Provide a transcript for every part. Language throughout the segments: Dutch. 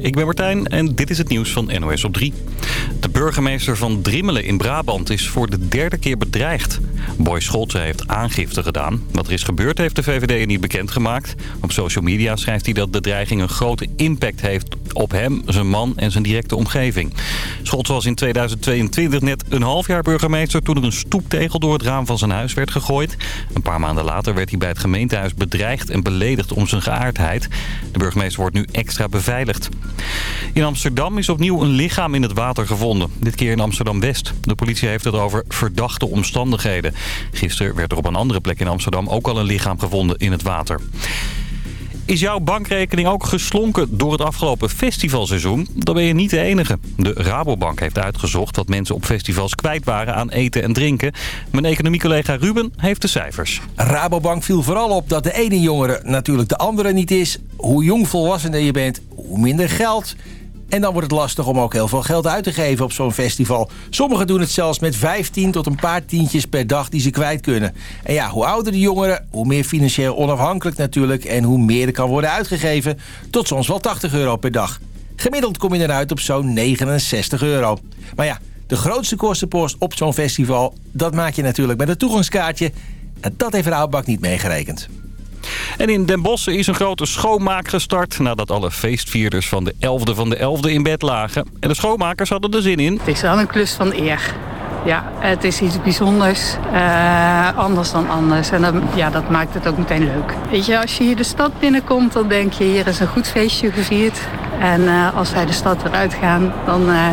Ik ben Martijn en dit is het nieuws van NOS op 3. De burgemeester van Drimmelen in Brabant is voor de derde keer bedreigd. Boy Scholze heeft aangifte gedaan. Wat er is gebeurd heeft de VVD niet bekendgemaakt. Op social media schrijft hij dat de dreiging een grote impact heeft op hem, zijn man en zijn directe omgeving. Scholze was in 2022 net een half jaar burgemeester toen er een stoeptegel door het raam van zijn huis werd gegooid. Een paar maanden later werd hij bij het gemeentehuis bedreigd en beledigd om zijn geaardheid. De burgemeester wordt nu extra beveiligd. In Amsterdam is opnieuw een lichaam in het water gevonden. Dit keer in Amsterdam-West. De politie heeft het over verdachte omstandigheden. Gisteren werd er op een andere plek in Amsterdam ook al een lichaam gevonden in het water. Is jouw bankrekening ook geslonken door het afgelopen festivalseizoen? Dan ben je niet de enige. De Rabobank heeft uitgezocht wat mensen op festivals kwijt waren aan eten en drinken. Mijn economiecollega Ruben heeft de cijfers. Rabobank viel vooral op dat de ene jongere natuurlijk de andere niet is. Hoe jong volwassener je bent, hoe minder geld... En dan wordt het lastig om ook heel veel geld uit te geven op zo'n festival. Sommigen doen het zelfs met 15 tot een paar tientjes per dag die ze kwijt kunnen. En ja, hoe ouder de jongeren, hoe meer financieel onafhankelijk natuurlijk... en hoe meer er kan worden uitgegeven, tot soms wel 80 euro per dag. Gemiddeld kom je eruit op zo'n 69 euro. Maar ja, de grootste kostenpost op zo'n festival... dat maak je natuurlijk met een toegangskaartje. En dat heeft Raadbak niet meegerekend. En in Den Bosch is een grote schoonmaak gestart... nadat alle feestvierders van de 11e van de 11e in bed lagen. En de schoonmakers hadden er zin in. Het is wel een klus van eer. Ja, het is iets bijzonders, uh, anders dan anders. En ja, dat maakt het ook meteen leuk. Weet je, als je hier de stad binnenkomt, dan denk je... hier is een goed feestje gevierd. En uh, als wij de stad weer uitgaan, dan... Uh,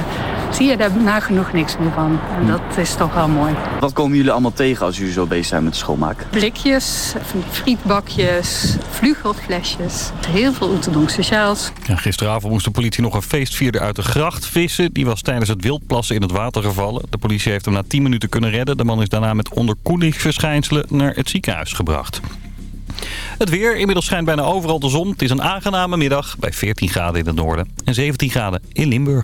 zie je daar nagenoeg niks meer van. En dat is toch wel mooi. Wat komen jullie allemaal tegen als jullie zo bezig zijn met schoonmaken? Blikjes, frietbakjes, vlugelflesjes, heel veel Oeterdonk sociaals. Ja, gisteravond moest de politie nog een feestvierder uit de gracht vissen. Die was tijdens het wildplassen in het water gevallen. De politie heeft hem na 10 minuten kunnen redden. De man is daarna met onderkoelingsverschijnselen naar het ziekenhuis gebracht. Het weer. Inmiddels schijnt bijna overal de zon. Het is een aangename middag bij 14 graden in het noorden en 17 graden in Limburg.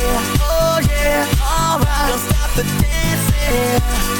yeah, oh yeah, alright. Don't stop the dancing.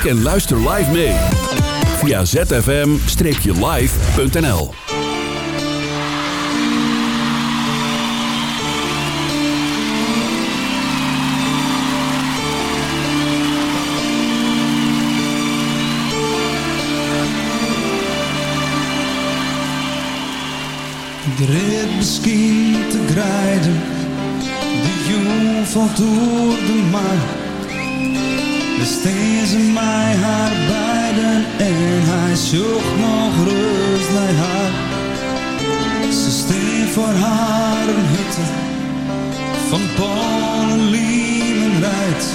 Kijk en luister live mee via zfm-live.nl De rit misschien te grijden, die jong valt door de maan. De steen ze mij haar beiden en hij zocht nog rust naar haar. Ze steen voor haar een hutte van Polen, liemen rijdt.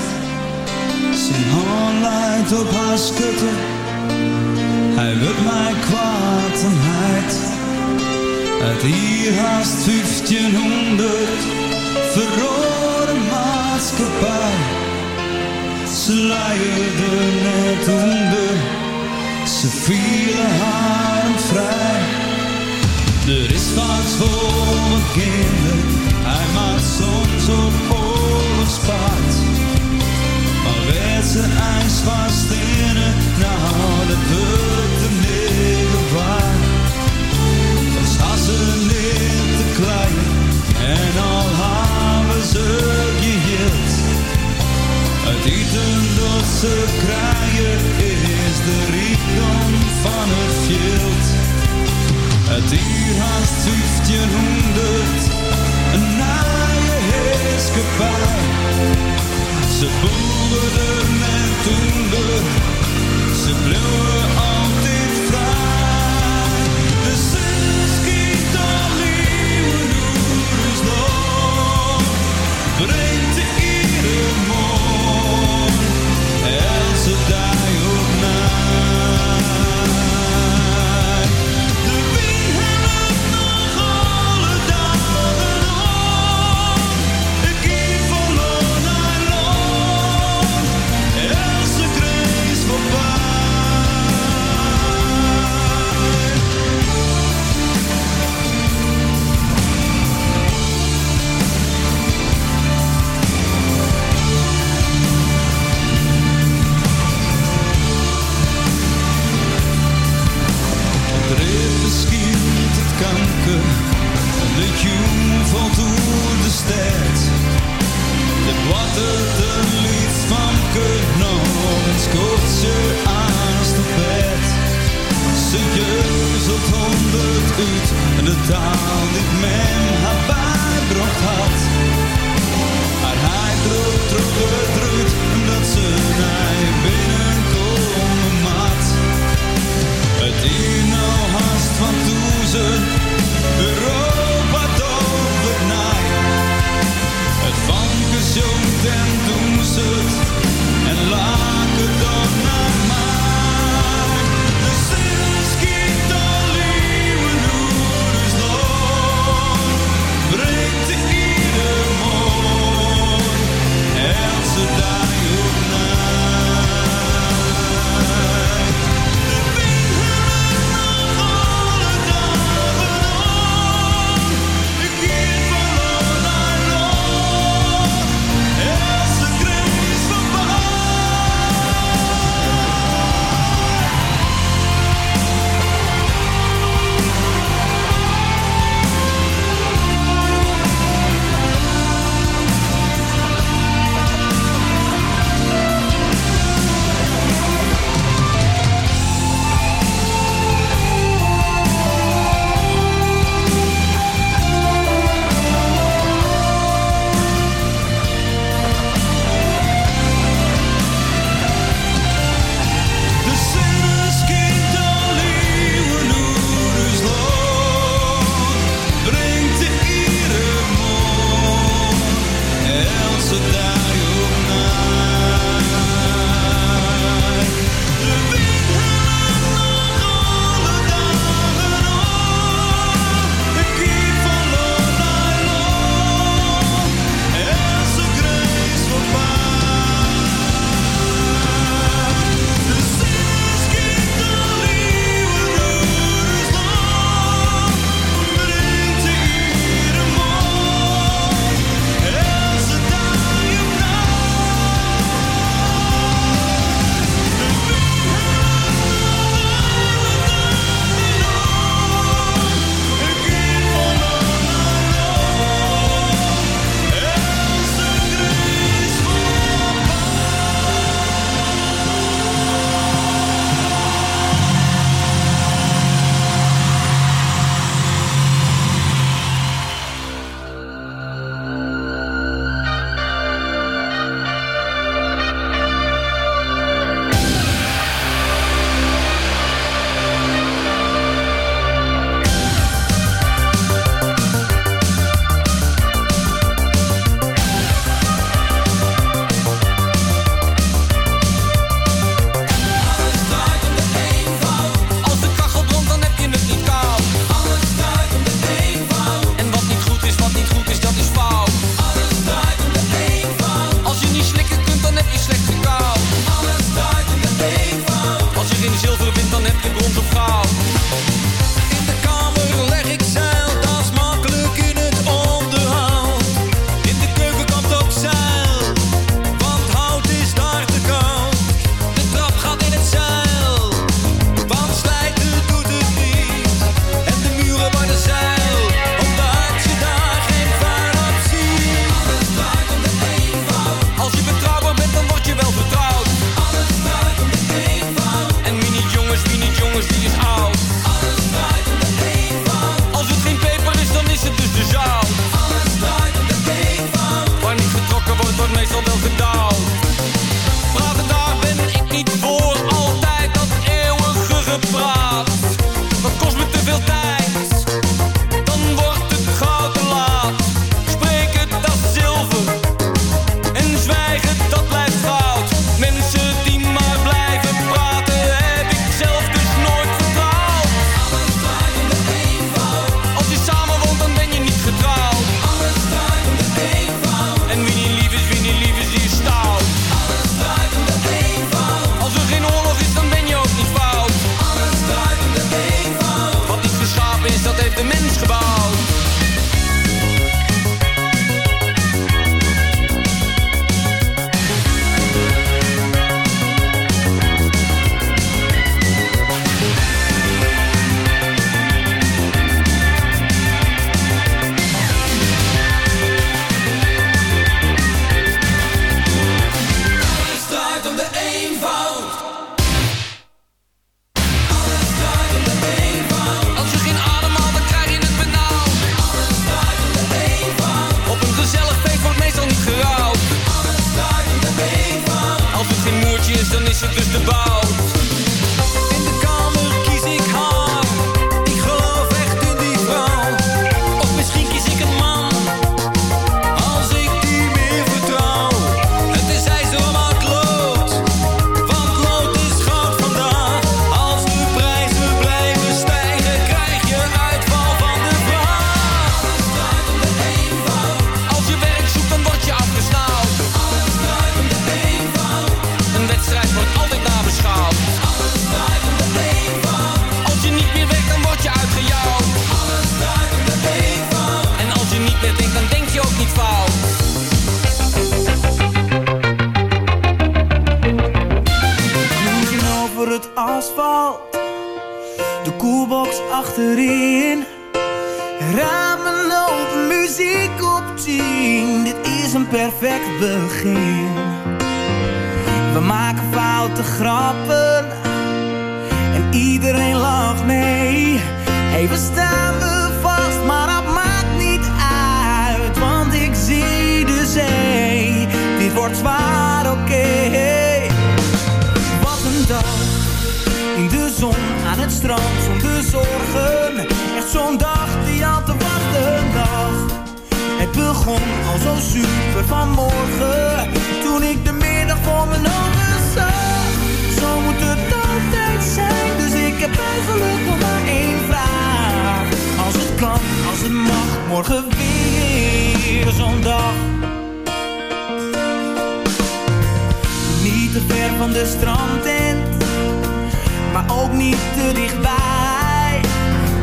Zijn hand leidt op haar schutte, hij wil mij kwaad en heid. Uit hier haast 1500 verrode maatschappij. Ze luierde net onder, ze vielen haar vrij. Er is wat voor mijn kinderen, hij maakt soms op oorlogspaard. Maar werd ze ijs van stenen, nou dat wordt de middelbaar. Als had ze Ze kraaien is de richting van het veld. Het uur haast 1500, een naaie gevaar. Ze boeren en toender, ze bloeien. Is het dus de bout. Maar ook niet te dichtbij.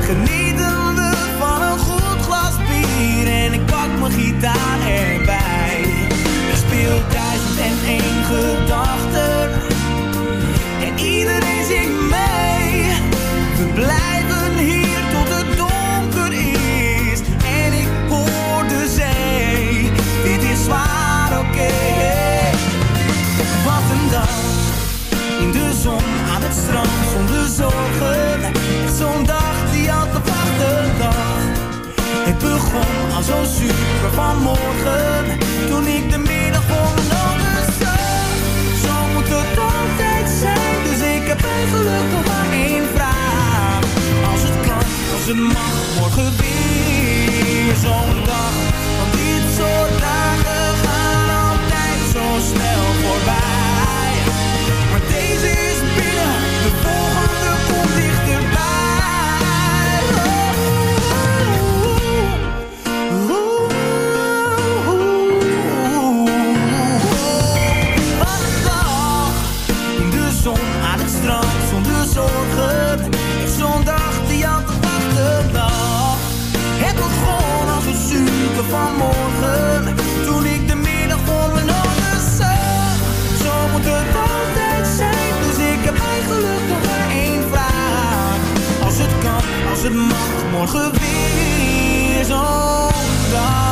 Genieten we van een goed glas bier en ik pak mijn gitaar erbij. Er speelt duizend en één gedachten zo super vanmorgen toen ik de middag voor mijn ogen zag. Zo moet het altijd zijn, dus ik heb eigenlijk nog maar één vraag. Als het kan, als het mag, morgen weer zo'n dag. Want dit soort dagen gaan altijd zo snel voorbij. Maar deze als het mag, morgen weer zo'n dag.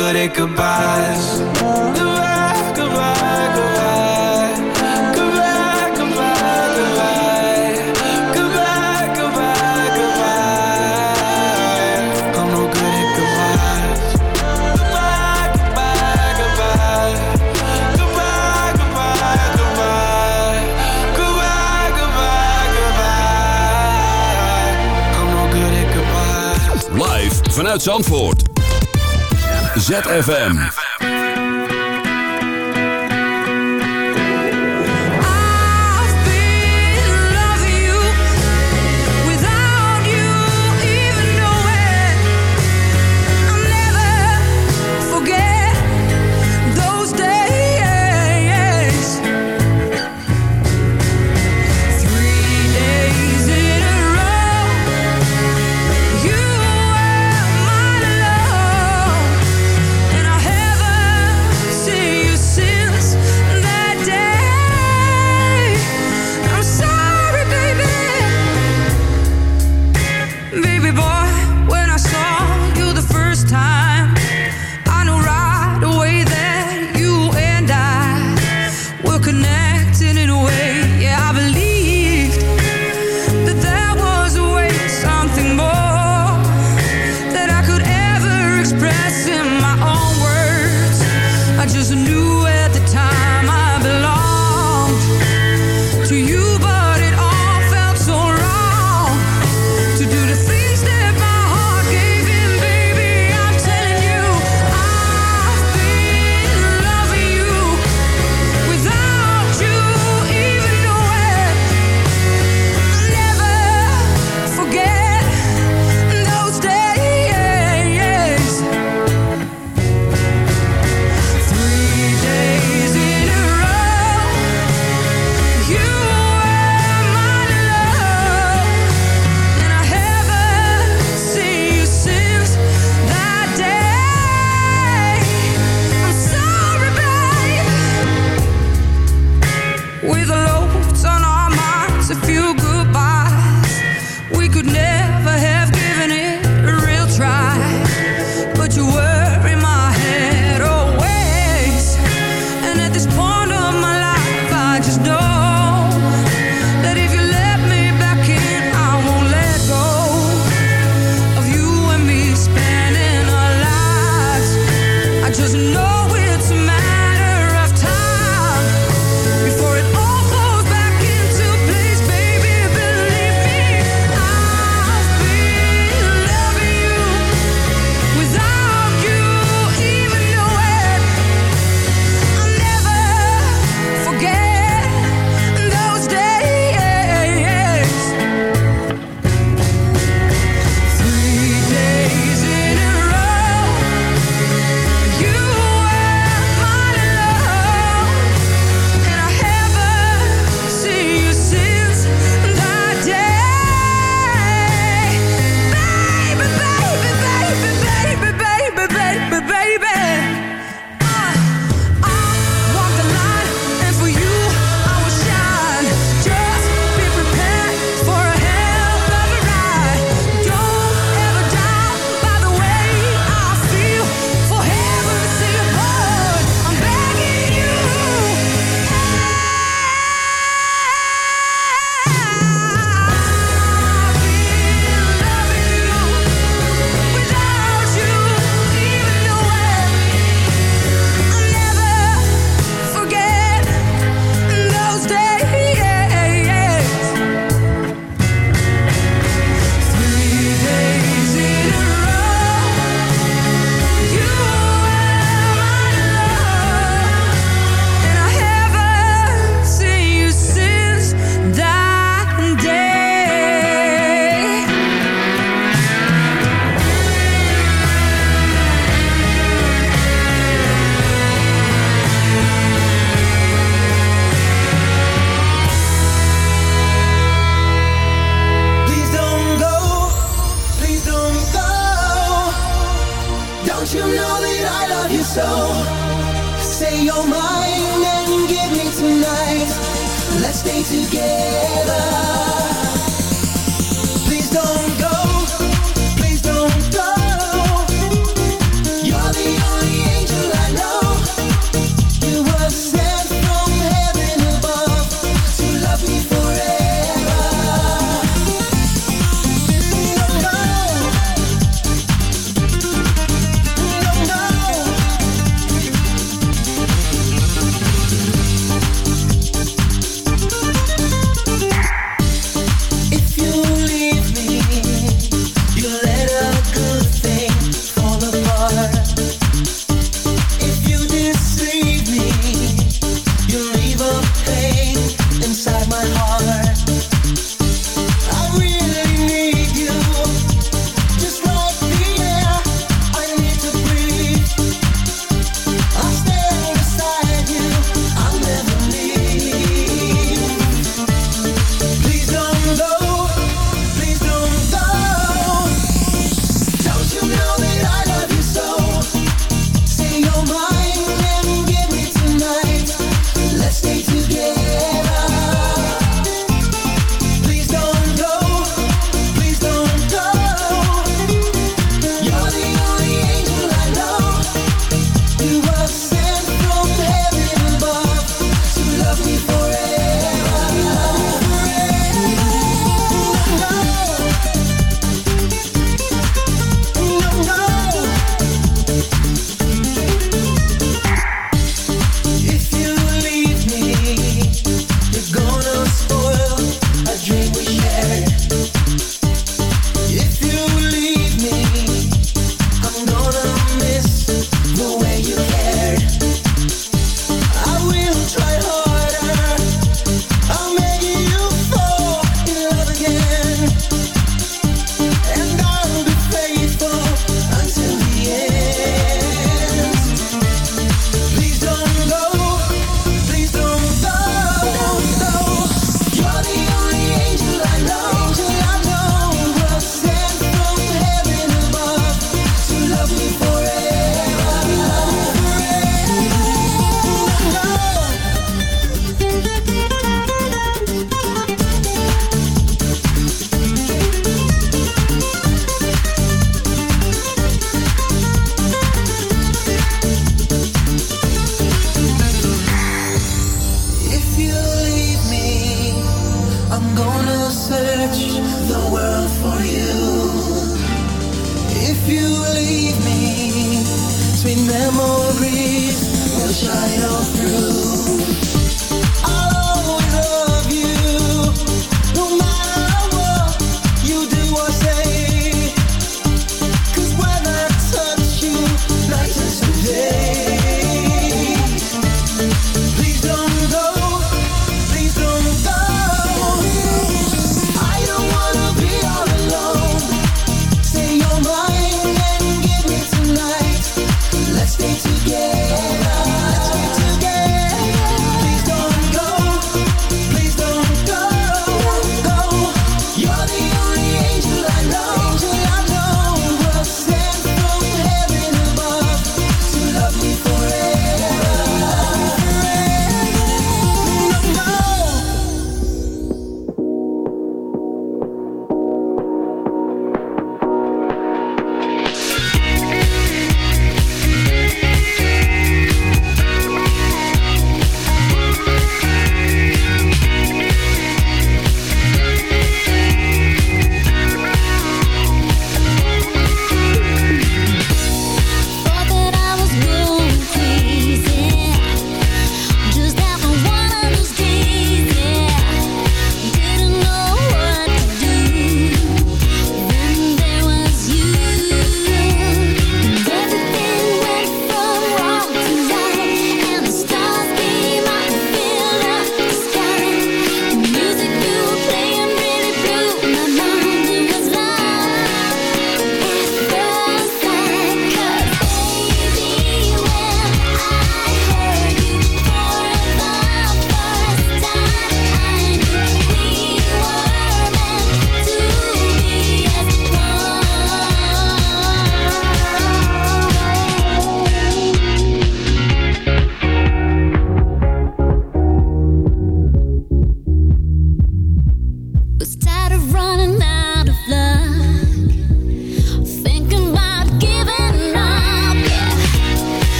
good vanuit Zandvoort. ZFM. away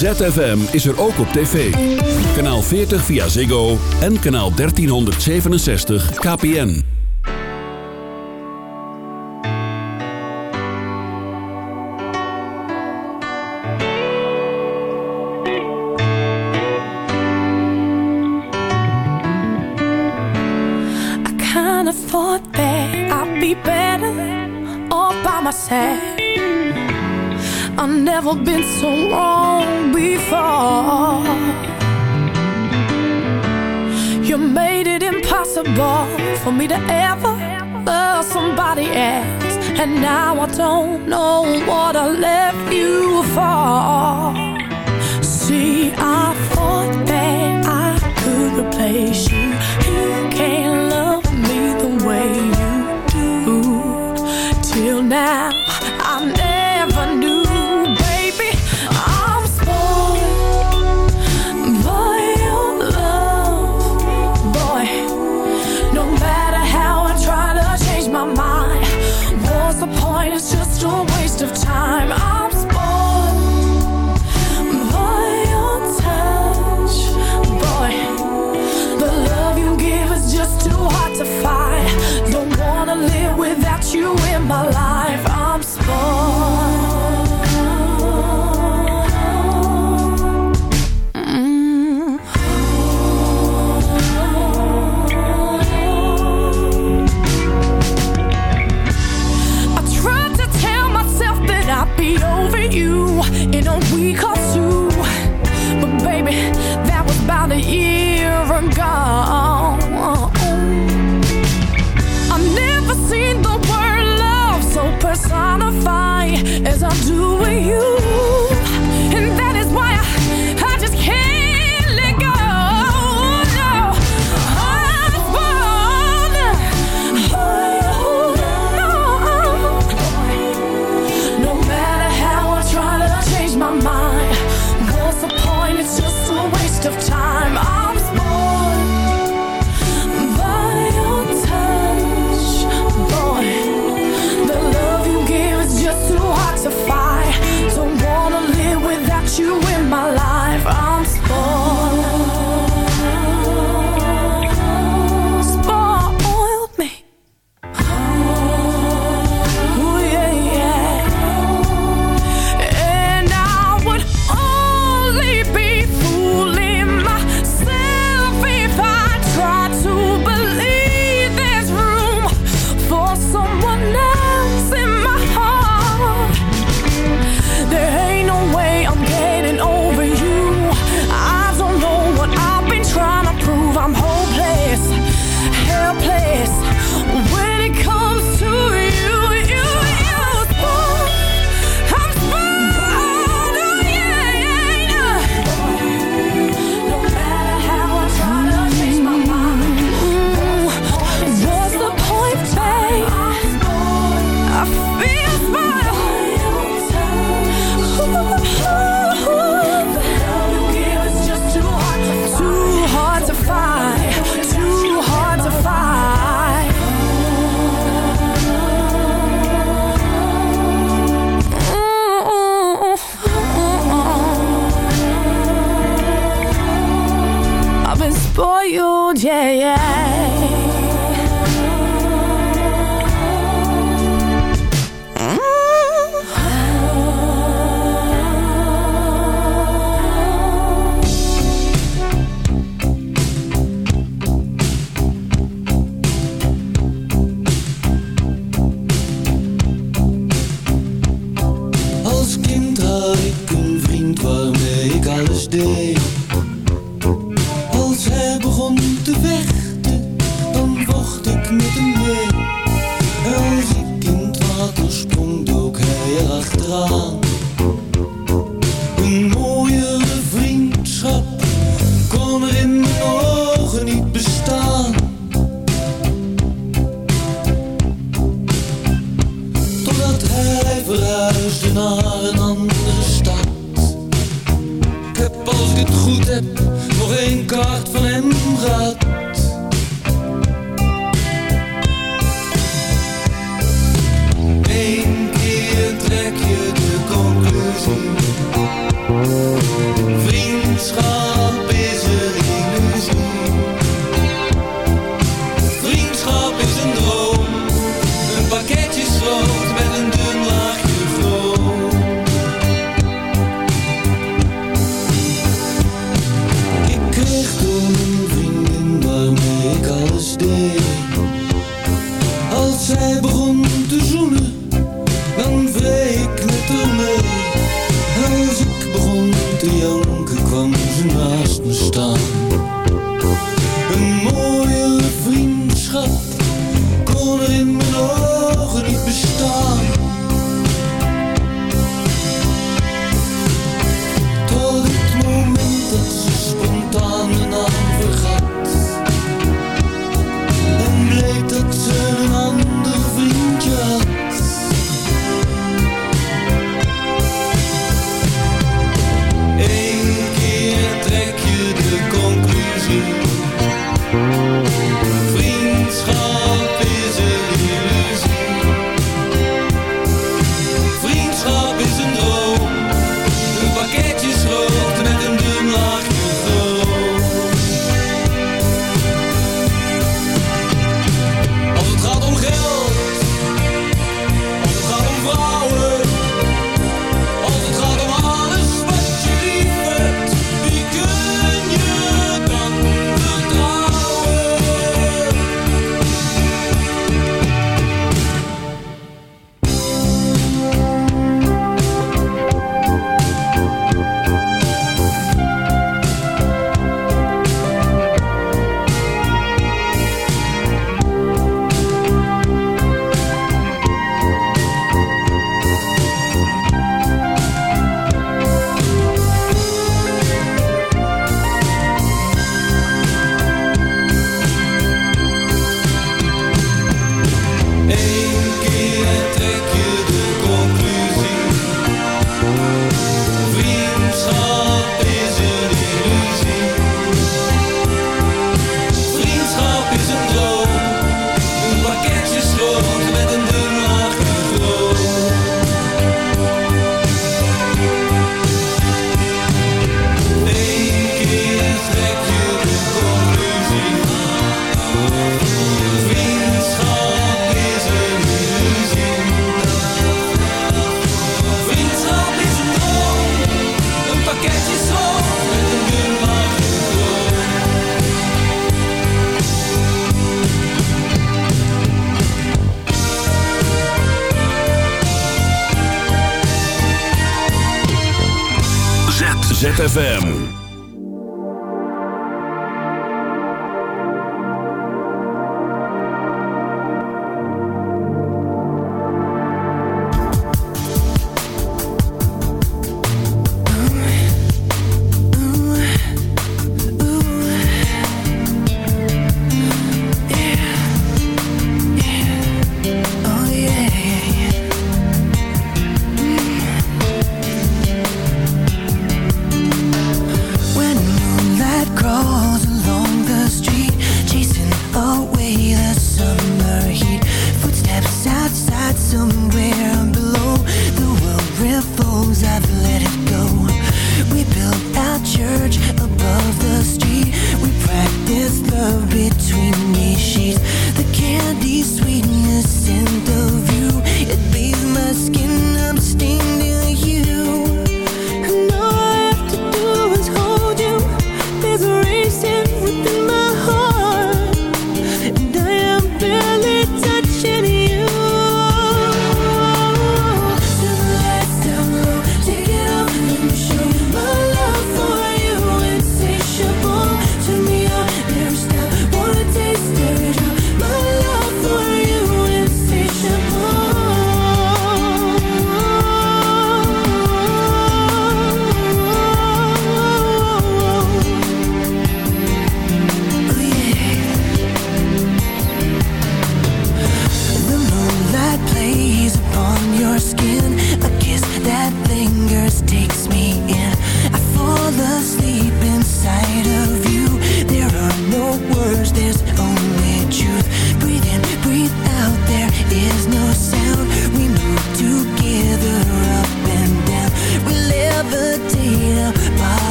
ZFM is er ook op tv. Kanaal 40 via Ziggo en kanaal 1367 KPN. I kinda thought that I'd be better all by myself. I've never been so wrong. impossible for me to ever. Love somebody else. And now I don't know what I left you for. See, I because